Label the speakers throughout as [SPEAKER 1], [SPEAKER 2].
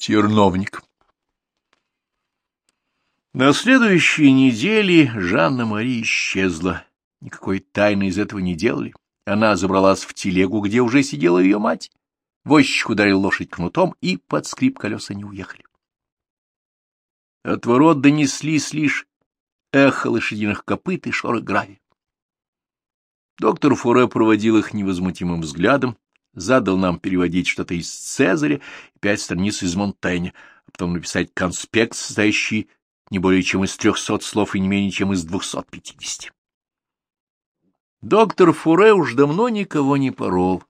[SPEAKER 1] Терновник. На следующей неделе Жанна-Мари исчезла. Никакой тайны из этого не делали. Она забралась в телегу, где уже сидела ее мать. Возчик ударил лошадь кнутом, и под скрип колеса не уехали. От ворот донеслись лишь эхо лошадиных копыт и шорох гравия. Доктор Фуре проводил их невозмутимым взглядом, задал нам переводить что-то из Цезаря и пять страниц из Монтaigne, а потом написать конспект, состоящий не более чем из трехсот слов и не менее чем из двухсот пятидесяти. Доктор Фуре уж давно никого не порол.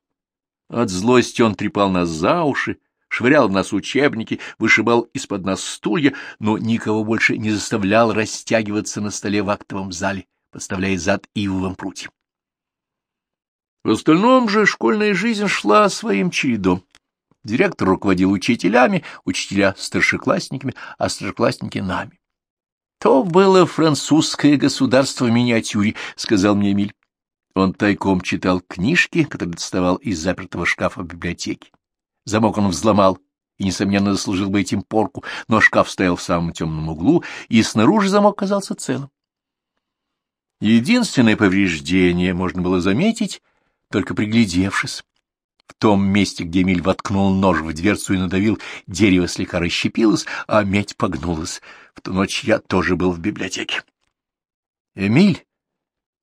[SPEAKER 1] От злости он трепал нас за уши, швырял в нас учебники, вышибал из-под нас стулья, но никого больше не заставлял растягиваться на столе в актовом зале, подставляя зад ивовым прутьям. В остальном же школьная жизнь шла своим чередом. Директор руководил учителями, учителя — старшеклассниками, а старшеклассники — нами. «То было французское государство в миниатюре», — сказал мне Эмиль. Он тайком читал книжки, которые доставал из запертого шкафа в библиотеке. Замок он взломал и, несомненно, заслужил бы этим порку, но шкаф стоял в самом темном углу, и снаружи замок казался целым. Единственное повреждение можно было заметить только приглядевшись. В том месте, где Эмиль воткнул нож в дверцу и надавил, дерево слегка расщепилось, а медь погнулась. В ту ночь я тоже был в библиотеке. Эмиль!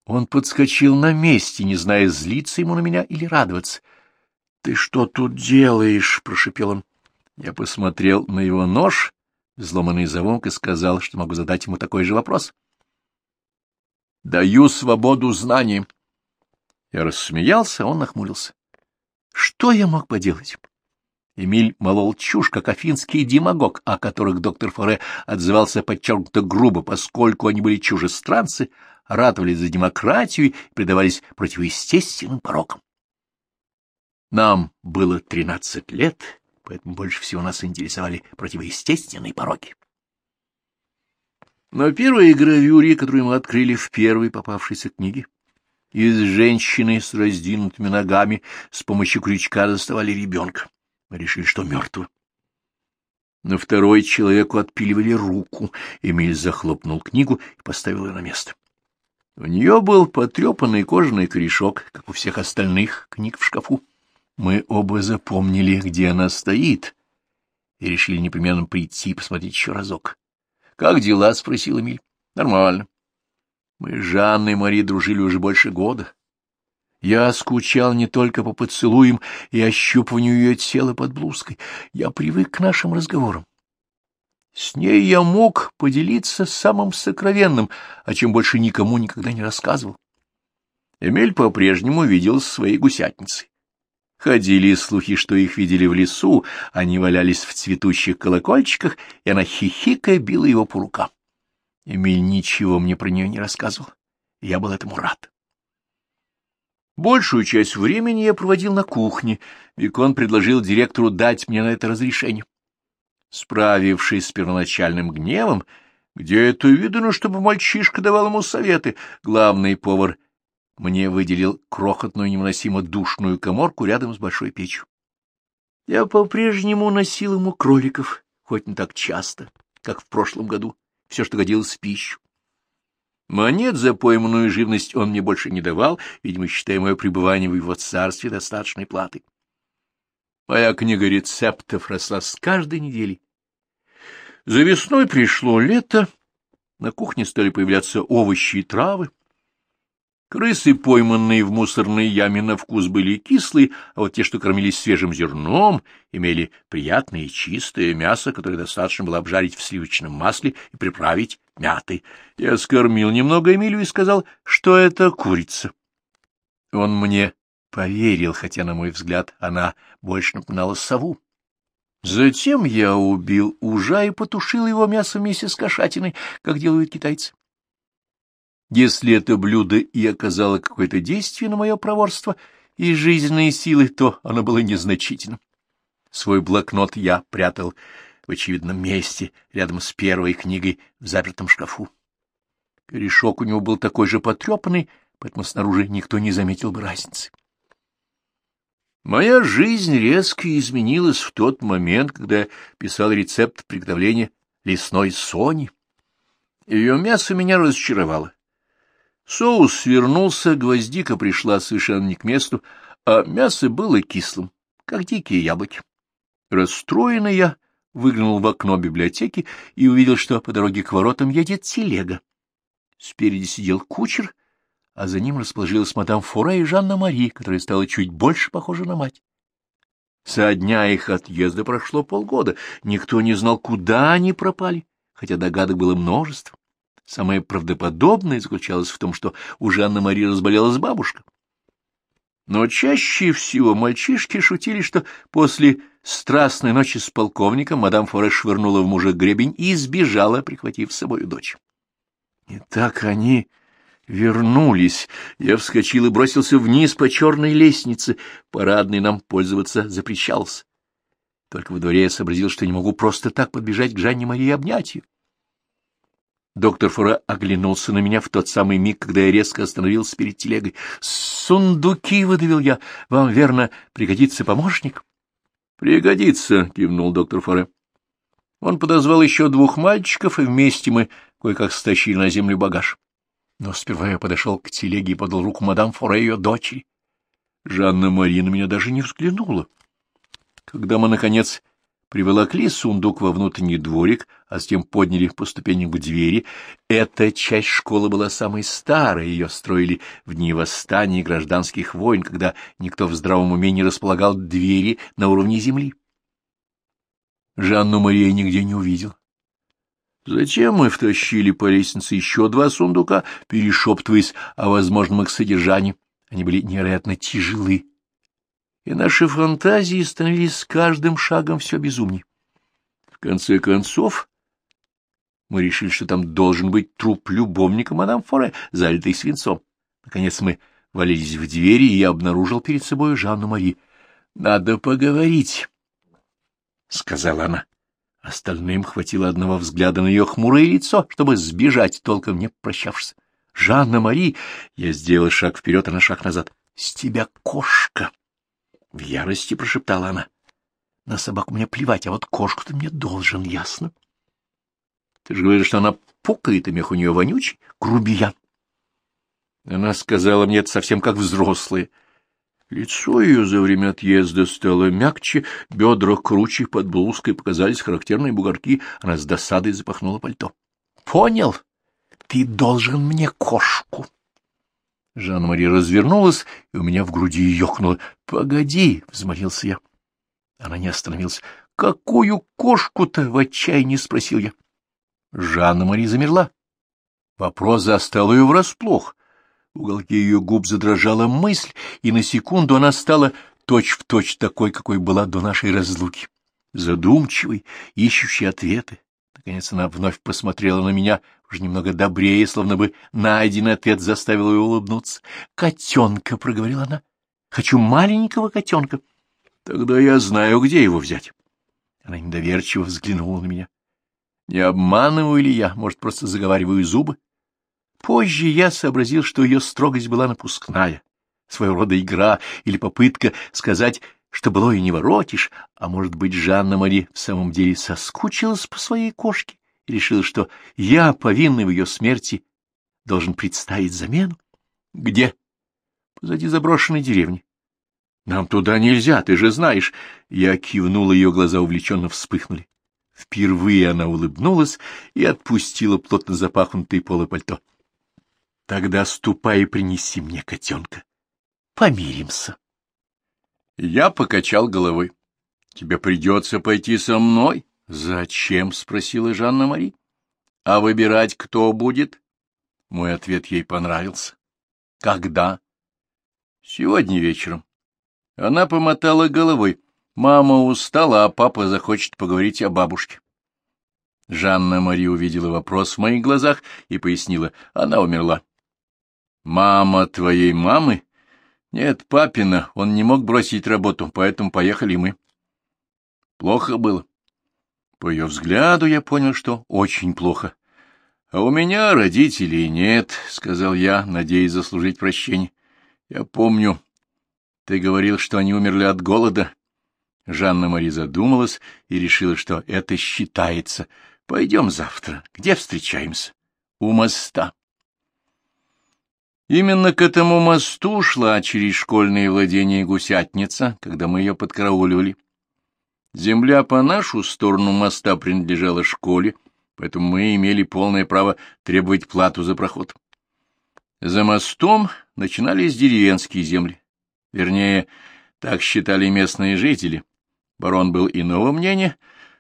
[SPEAKER 1] Он подскочил на месте, не зная, злиться ему на меня или радоваться. — Ты что тут делаешь? — прошепел он. Я посмотрел на его нож, взломанный замок, и сказал, что могу задать ему такой же вопрос. — Даю свободу знаниям. Я рассмеялся, он нахмурился. Что я мог поделать? Эмиль молол чушь, как афинский демагог, о которых доктор Форе отзывался подчеркнуто грубо, поскольку они были чужестранцы, ратовали за демократию и предавались противоестественным порокам. Нам было тринадцать лет, поэтому больше всего нас интересовали противоестественные пороки. Но первой гравюре, которую мы открыли в первой попавшейся книге, из женщины с раздвинутыми ногами с помощью крючка доставали ребенка. Мы решили, что мертвый. На второй человеку отпиливали руку. Эмиль захлопнул книгу и поставил ее на место. У нее был потрепанный кожаный корешок, как у всех остальных книг в шкафу. Мы оба запомнили, где она стоит, и решили непременно прийти и посмотреть еще разок. — Как дела? — спросил Эмиль. — Нормально. Мы с Жанной и Мари дружили уже больше года. Я скучал не только по поцелуям и ощупыванию ее тела под блузкой. Я привык к нашим разговорам. С ней я мог поделиться самым сокровенным, о чем больше никому никогда не рассказывал. Эмиль по-прежнему видел своей гусятницей. Ходили слухи, что их видели в лесу, они валялись в цветущих колокольчиках, и она хихикая била его по рукам. Эмиль ничего мне про нее не рассказывал. Я был этому рад. Большую часть времени я проводил на кухне, Викон предложил директору дать мне на это разрешение. Справившись с первоначальным гневом, где это видно, чтобы мальчишка давал ему советы, главный повар мне выделил крохотную невыносимо душную коморку рядом с большой печью. Я по-прежнему носил ему кроликов, хоть не так часто, как в прошлом году все, что годилось в пищу. Монет за пойманную живность он мне больше не давал, видимо, считая мое пребывание в его царстве достаточной платой. Моя книга рецептов росла с каждой недели. За весной пришло лето, на кухне стали появляться овощи и травы. Крысы, пойманные в мусорной яме, на вкус были кислые, а вот те, что кормились свежим зерном, имели приятное и чистое мясо, которое достаточно было обжарить в сливочном масле и приправить мятой. Я скормил немного Эмилию и сказал, что это курица. Он мне поверил, хотя, на мой взгляд, она больше напоминала сову. Затем я убил ужа и потушил его мясо вместе с кошатиной, как делают китайцы. Если это блюдо и оказало какое-то действие на мое проворство и жизненные силы, то оно было незначительным. Свой блокнот я прятал в очевидном месте, рядом с первой книгой в запертом шкафу. Корешок у него был такой же потрепанный, поэтому снаружи никто не заметил бы разницы. Моя жизнь резко изменилась в тот момент, когда я писал рецепт приготовления лесной сони. Ее мясо меня разочаровало. Соус свернулся, гвоздика пришла совершенно не к месту, а мясо было кислым, как дикие яблоки. Расстроенный я выглянул в окно библиотеки и увидел, что по дороге к воротам едет телега. Спереди сидел кучер, а за ним расположилась мадам Фуре и Жанна-Мари, которая стала чуть больше похожа на мать. Со дня их отъезда прошло полгода, никто не знал, куда они пропали, хотя догадок было множество. Самое правдоподобное заключалось в том, что у Жанны-Мари разболелась бабушка. Но чаще всего мальчишки шутили, что после страстной ночи с полковником мадам Форе швырнула в мужа гребень и сбежала, прихватив с собой дочь. И так они вернулись. Я вскочил и бросился вниз по черной лестнице. Парадной нам пользоваться запрещался. Только во дворе я сообразил, что не могу просто так подбежать к Жанне Марии и обнять ее. Доктор Фора оглянулся на меня в тот самый миг, когда я резко остановился перед телегой. «Сундуки!» — выдавил я. «Вам, верно, пригодится помощник?» «Пригодится!» — кивнул доктор Форе. Он подозвал еще двух мальчиков, и вместе мы кое-как стащили на землю багаж. Но сперва я подошел к телеге и подал руку мадам Форе ее дочери. Жанна Марина меня даже не взглянула. Когда мы, наконец, приволокли сундук во внутренний дворик, а затем подняли по ступеням к двери, эта часть школы была самой старой, ее строили в дни восстания и гражданских войн, когда никто в здравом уме не располагал двери на уровне земли. Жанну Мария нигде не увидел. Затем мы втащили по лестнице еще два сундука, перешептываясь о возможном их содержании. Они были невероятно тяжелы, и наши фантазии становились с каждым шагом все безумнее. В конце концов, мы решили, что там должен быть труп любовника мадам Форе, залитый свинцом. Наконец мы валились в двери, и я обнаружил перед собой Жанну Мари. — Надо поговорить, — сказала она. Остальным хватило одного взгляда на ее хмурое лицо, чтобы сбежать, толком не прощавшись. — Жанна Мари! Я сделал шаг вперед, а на шаг назад. — С тебя кошка! — в ярости прошептала она. — На собаку мне плевать, а вот кошку ты мне должен, ясно? — Ты же говоришь, что она пукает, и мех у нее вонючий? Грубиян! Она сказала мне это совсем как взрослые. — Лицо ее за время отъезда стало мягче, бедра круче, под блузкой показались характерные бугорки, она с досадой запахнула пальто. — Понял? Ты должен мне кошку. Жанна-Мари развернулась, и у меня в груди ёкнуло. — Погоди, — взмолился я. Она не остановилась. — Какую кошку-то? — в отчаянии спросил я. Жанна-Мари замерла. Вопрос застал ее врасплох. В уголке ее губ задрожала мысль, и на секунду она стала точь-в-точь точь такой, какой была до нашей разлуки. Задумчивой, ищущей ответы. Наконец она вновь посмотрела на меня, уже немного добрее, словно бы найденный ответ заставил ее улыбнуться. «Котенка!» — проговорила она. «Хочу маленького котенка». «Тогда я знаю, где его взять». Она недоверчиво взглянула на меня. «Не обманываю ли я? Может, просто заговариваю зубы?» Позже я сообразил, что ее строгость была напускная, своего рода игра или попытка сказать, что было и не воротишь, а, может быть, Жанна-Мари в самом деле соскучилась по своей кошке и решила, что я, повинный в ее смерти, должен представить замену. Где? Позади заброшенной деревни. Нам туда нельзя, ты же знаешь. Я кивнула, ее глаза увлеченно вспыхнули. Впервые она улыбнулась и отпустила плотно запахнутый полы пальто. Тогда ступай и принеси мне котенка. Помиримся. Я покачал головой. — Тебе придется пойти со мной. — Зачем? — спросила Жанна-Мари. — А выбирать кто будет? Мой ответ ей понравился. — Когда? — Сегодня вечером. Она помотала головой. Мама устала, а папа захочет поговорить о бабушке. Жанна-Мари увидела вопрос в моих глазах и пояснила. Она умерла. Мама твоей мамы? Нет, папина, он не мог бросить работу, поэтому поехали мы. Плохо было. По ее взгляду я понял, что очень плохо. А у меня родителей нет, — сказал я, надеясь заслужить прощение. Я помню, Ты говорил, что они умерли от голода. Жанна-Мари задумалась и решила, что это считается. Пойдем завтра. Где встречаемся? У моста. Именно к этому мосту шла через школьные владения гусятница, когда мы ее подкарауливали. Земля по нашу сторону моста принадлежала школе, поэтому мы имели полное право требовать плату за проход. За мостом начинались деревенские земли. Вернее, так считали местные жители. Барон был иного мнения,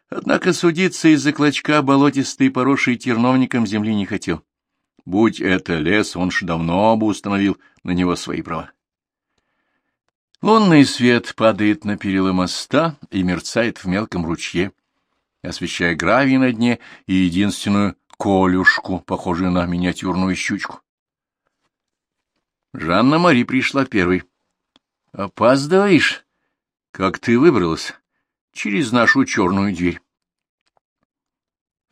[SPEAKER 1] однако судиться из-за клочка болотистой, поросшей терновником земли не хотел. Будь это лес, он ж давно бы установил на него свои права. Лунный свет падает на перила моста и мерцает в мелком ручье, освещая гравий на дне и единственную колюшку, похожую на миниатюрную щучку. Жанна-Мари пришла первой. — Опаздываешь? Как ты выбралась? — Через нашу черную дверь.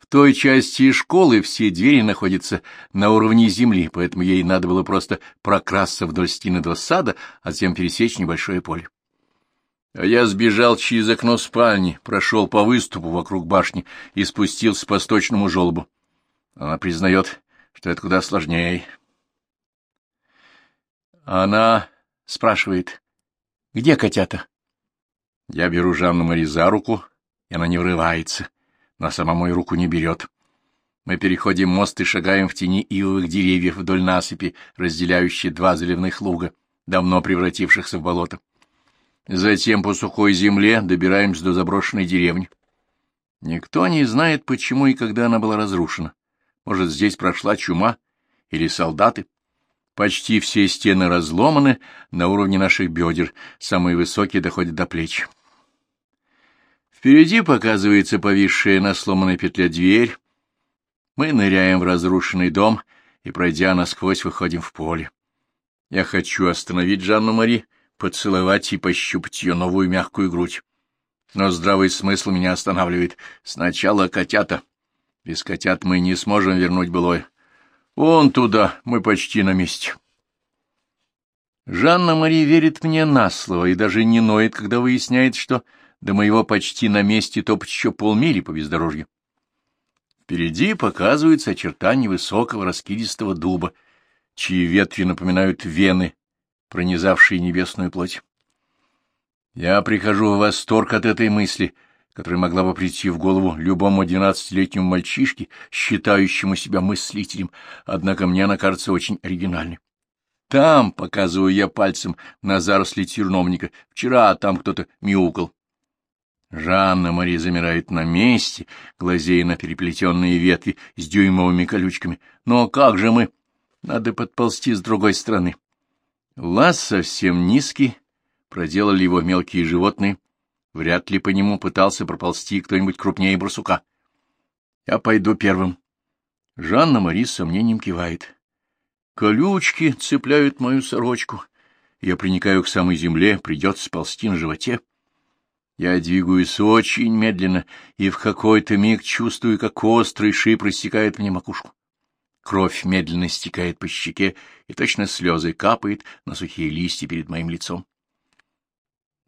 [SPEAKER 1] Той части школы все двери находятся на уровне земли, поэтому ей надо было просто прокрасться вдоль стены до сада, а затем пересечь небольшое поле. А я сбежал через окно спальни, прошел по выступу вокруг башни и спустился по сточному желобу. Она признает, что это куда сложнее. Она спрашивает, где котята? Я беру Жанну Мари за руку, и она не врывается но сама мою руку не берет. Мы переходим мост и шагаем в тени ивовых деревьев вдоль насыпи, разделяющей два заливных луга, давно превратившихся в болото. Затем по сухой земле добираемся до заброшенной деревни. Никто не знает, почему и когда она была разрушена. Может, здесь прошла чума или солдаты. Почти все стены разломаны на уровне наших бедер, самые высокие доходят до плеч. Впереди показывается повисшая на сломанной петле дверь. Мы ныряем в разрушенный дом и, пройдя насквозь, выходим в поле. Я хочу остановить Жанну-Мари, поцеловать и пощупать ее новую мягкую грудь. Но здравый смысл меня останавливает. Сначала котята. Без котят мы не сможем вернуть былое. Вон туда, мы почти на месте. Жанна-Мари верит мне на слово и даже не ноет, когда выясняет, что до моего почти на месте топать еще полмили по бездорожью. Впереди показываются очертания высокого раскидистого дуба, чьи ветви напоминают вены, пронизавшие небесную плоть. Я прихожу в восторг от этой мысли, которая могла бы прийти в голову любому двенадцатилетнему мальчишке, считающему себя мыслителем, однако мне она кажется очень оригинальной. Там, показываю я пальцем на заросли терновника, вчера там кто-то мяукал. Жанна-Мари замирает на месте, глазея на переплетенные ветви с дюймовыми колючками. Но как же мы? Надо подползти с другой стороны. Лаз совсем низкий, проделали его мелкие животные. Вряд ли по нему пытался проползти кто-нибудь крупнее барсука. Я пойду первым. Жанна-Мари с сомнением кивает. Колючки цепляют мою сорочку. Я приникаю к самой земле, придется ползти на животе. Я двигаюсь очень медленно и в какой-то миг чувствую, как острый шип рассекает мне макушку. Кровь медленно стекает по щеке, и точно слезы капает на сухие листья перед моим лицом.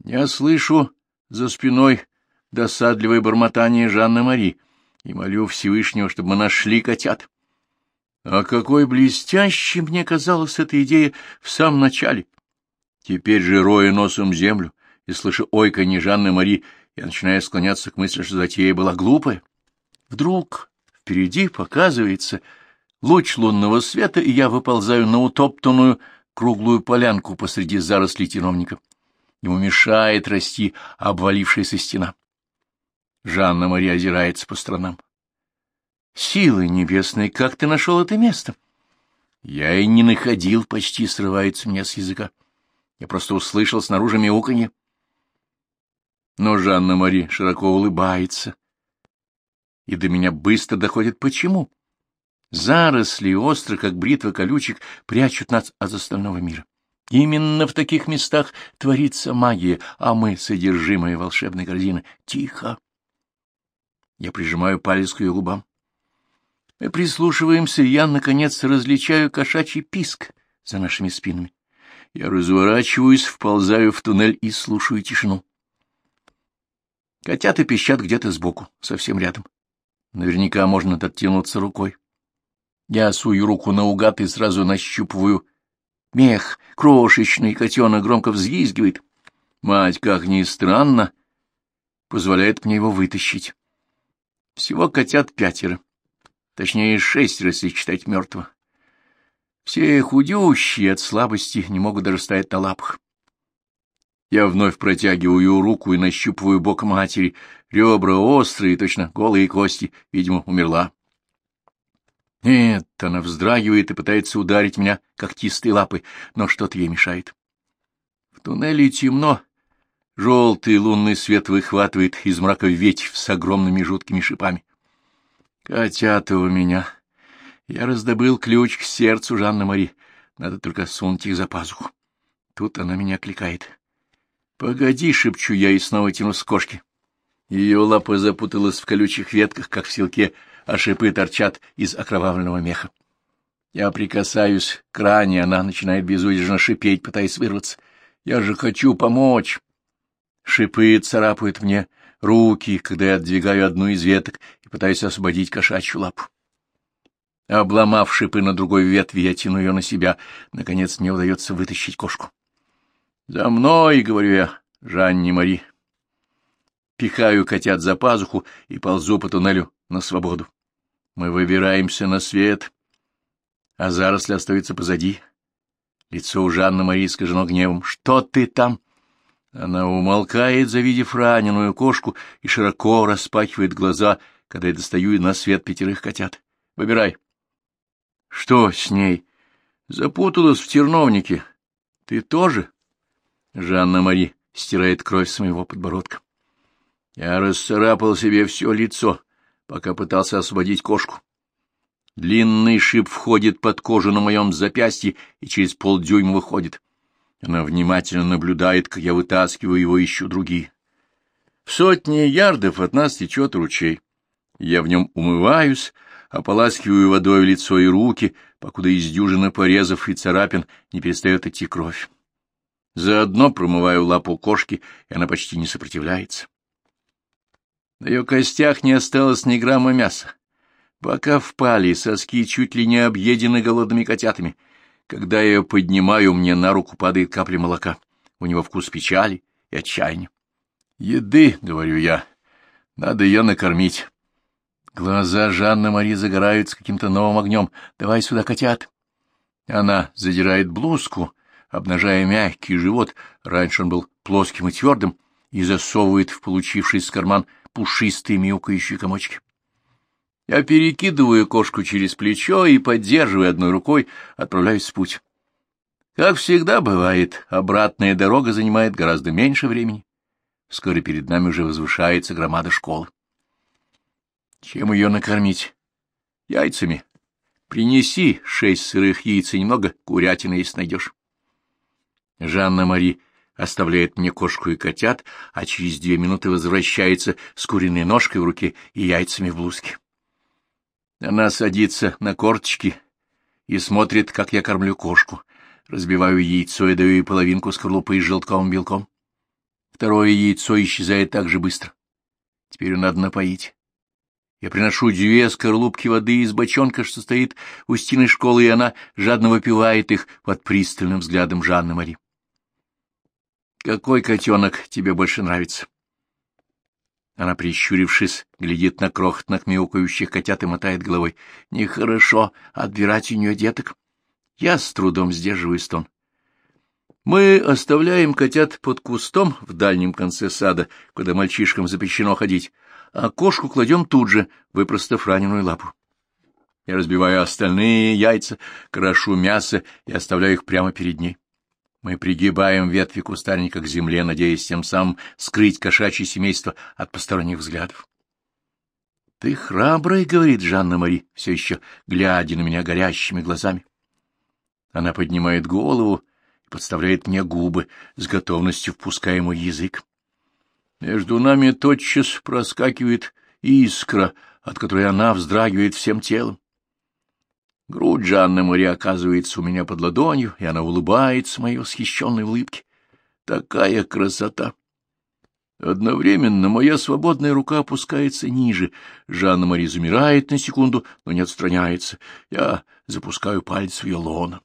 [SPEAKER 1] Я слышу за спиной досадливое бормотание Жанны Мари и молю Всевышнего, чтобы мы нашли котят. А какой блестящей мне казалась эта идея в самом начале! Теперь же, роя носом землю, и, слыша ойканье Жанны Мари, я начинаю склоняться к мысли, что затея была глупая. Вдруг впереди показывается луч лунного света, и я выползаю на утоптанную круглую полянку посреди зарослей терновника. Ему мешает расти обвалившаяся стена. Жанна Мария озирается по сторонам. «Силы небесные, как ты нашел это место?» «Я и не находил», — почти срывается меня с языка. Я просто услышал снаружи мяуканье. Но Жанна-Мари широко улыбается, и до меня быстро доходит почему. Заросли остры, как бритва колючек, прячут нас от остального мира. Именно в таких местах творится магия, а мы, содержимое волшебной корзины, тихо. Я прижимаю палец к ее губам. Мы прислушиваемся, и я, наконец, различаю кошачий писк за нашими спинами. Я разворачиваюсь, вползаю в туннель и слушаю тишину. Котята пищат где-то сбоку, совсем рядом. Наверняка можно оттянуться рукой. Я сую руку наугад и сразу нащупываю мех. Крошечный котенок громко взвизгивает. Мать, как ни странно, позволяет мне его вытащить. Всего котят пятеро. Точнее, шестеро, если считать мертвого. Все худющие от слабости не могут даже стоять на лапах. Я вновь протягиваю руку и нащупываю бок матери. Ребра острые, точно голые кости. Видимо, умерла. Нет, она вздрагивает и пытается ударить меня когтистой лапой, но что-то ей мешает. В туннеле темно. Желтый лунный свет выхватывает из мрака ветвь с огромными жуткими шипами. Котята у меня. Я раздобыл ключ к сердцу Жанны Мари. Надо только сунуть их за пазуху. Тут она меня кликает. «Погоди», — шепчу я и снова тяну с кошки. Ее лапа запуталась в колючих ветках, как в селке, а шипы торчат из окровавленного меха. Я прикасаюсь к ране, она начинает безудержно шипеть, пытаясь вырваться. Я же хочу помочь. Шипы царапают мне руки, когда я отдвигаю одну из веток и пытаюсь освободить кошачью лапу. Обломав шипы на другой ветви, я тяну ее на себя. Наконец мне удается вытащить кошку. «За мной!» — говорю я, Жанне Мари. Пихаю котят за пазуху и ползу по туннелю на свободу. Мы выбираемся на свет, а заросли остаются позади. Лицо у Жанны Мари искажено гневом. «Что ты там?» Она умолкает, завидев раненую кошку, и широко распахивает глаза, когда я достаю на свет пятерых котят. «Выбирай». Что с ней? Запуталась в терновнике. Ты тоже? Жанна-Мари стирает кровь с моего подбородка. Я расцарапал себе все лицо, пока пытался освободить кошку. Длинный шип входит под кожу на моем запястье и через полдюйма выходит. Она внимательно наблюдает, как я вытаскиваю его и ищу другие. В сотни ярдов от нас течет ручей. Я в нем умываюсь, ополаскиваю водой лицо и руки, покуда из дюжины порезов и царапин не перестает идти кровь. Заодно промываю лапу кошки, и она почти не сопротивляется. На ее костях не осталось ни грамма мяса. Бока впали, соски чуть ли не объедены голодными котятами. Когда я ее поднимаю, мне на руку падает капля молока. У него вкус печали и отчаяния. «Еды», — говорю я, — «надо ее накормить». Глаза Жанны Мари загораются каким-то новым огнем. «Давай сюда, котят!» Она задирает блузку, обнажая мягкий живот, раньше он был плоским и твердым, и засовывает в получившийся карман пушистые мяукающие комочки. Я перекидываю кошку через плечо и, поддерживая одной рукой, отправляюсь в путь. Как всегда бывает, обратная дорога занимает гораздо меньше времени. Вскоре перед нами уже возвышается громада школы. Чем ее накормить? Яйцами. Принеси шесть сырых яиц и немного курятины, если найдешь. Жанна-Мари оставляет мне кошку и котят, а через две минуты возвращается с куриной ножкой в руке и яйцами в блузке. Она садится на корточки и смотрит, как я кормлю кошку. Разбиваю яйцо и даю ей половинку скорлупы с желтковым белком. Второе яйцо исчезает так же быстро. Теперь надо напоить. Я приношу две скорлупки воды из бочонка, что стоит у стены школы, и она жадно выпивает их под пристальным взглядом Жанны Мари. «Какой котенок тебе больше нравится?» Она, прищурившись, глядит на крохотных мяукающих котят и мотает головой. «Нехорошо отбирать у нее деток». Я с трудом сдерживаю стон. Мы оставляем котят под кустом в дальнем конце сада, куда мальчишкам запрещено ходить, а кошку кладем тут же, выпростав раненую лапу. Я разбиваю остальные яйца, крошу мясо и оставляю их прямо перед ней. Мы пригибаем ветви кустарника к земле, надеясь тем самым скрыть кошачье семейство от посторонних взглядов. — Ты храбрый, — говорит Жанна-Мари, все еще глядя на меня горящими глазами. Она поднимает голову и подставляет мне губы, с готовностью впуская мой язык. Между нами тотчас проскакивает искра, от которой она вздрагивает всем телом. Грудь Жанны Мари оказывается у меня под ладонью, и она улыбается моей восхищенной улыбке. Такая красота! Одновременно моя свободная рука опускается ниже. Жанна-Мари замирает на секунду, но не отстраняется. Я запускаю палец в ее лоно.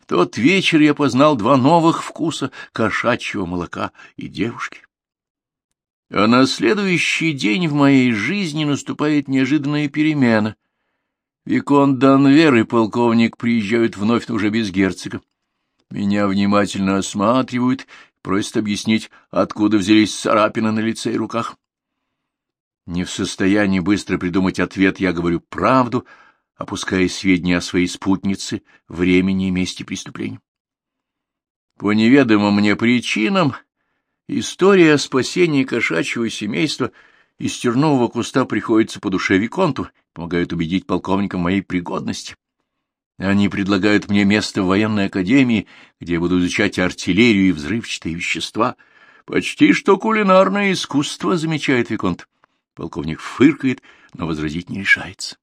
[SPEAKER 1] В тот вечер я познал два новых вкуса кошачьего молока и девушки. А на следующий день в моей жизни наступает неожиданная перемена. Викон Данвер и полковник приезжают вновь уже без герцога. Меня внимательно осматривают, просят объяснить, откуда взялись царапины на лице и руках. Не в состоянии быстро придумать ответ, я говорю правду, опуская сведения о своей спутнице, времени и месте преступления. По неведомым мне причинам история о спасении кошачьего семейства из тернового куста приходится по душе Виконту, помогает убедить полковника моей пригодности. Они предлагают мне место в военной академии, где я буду изучать артиллерию и взрывчатые вещества. Почти что кулинарное искусство, замечает Виконт. Полковник фыркает, но возразить не решается.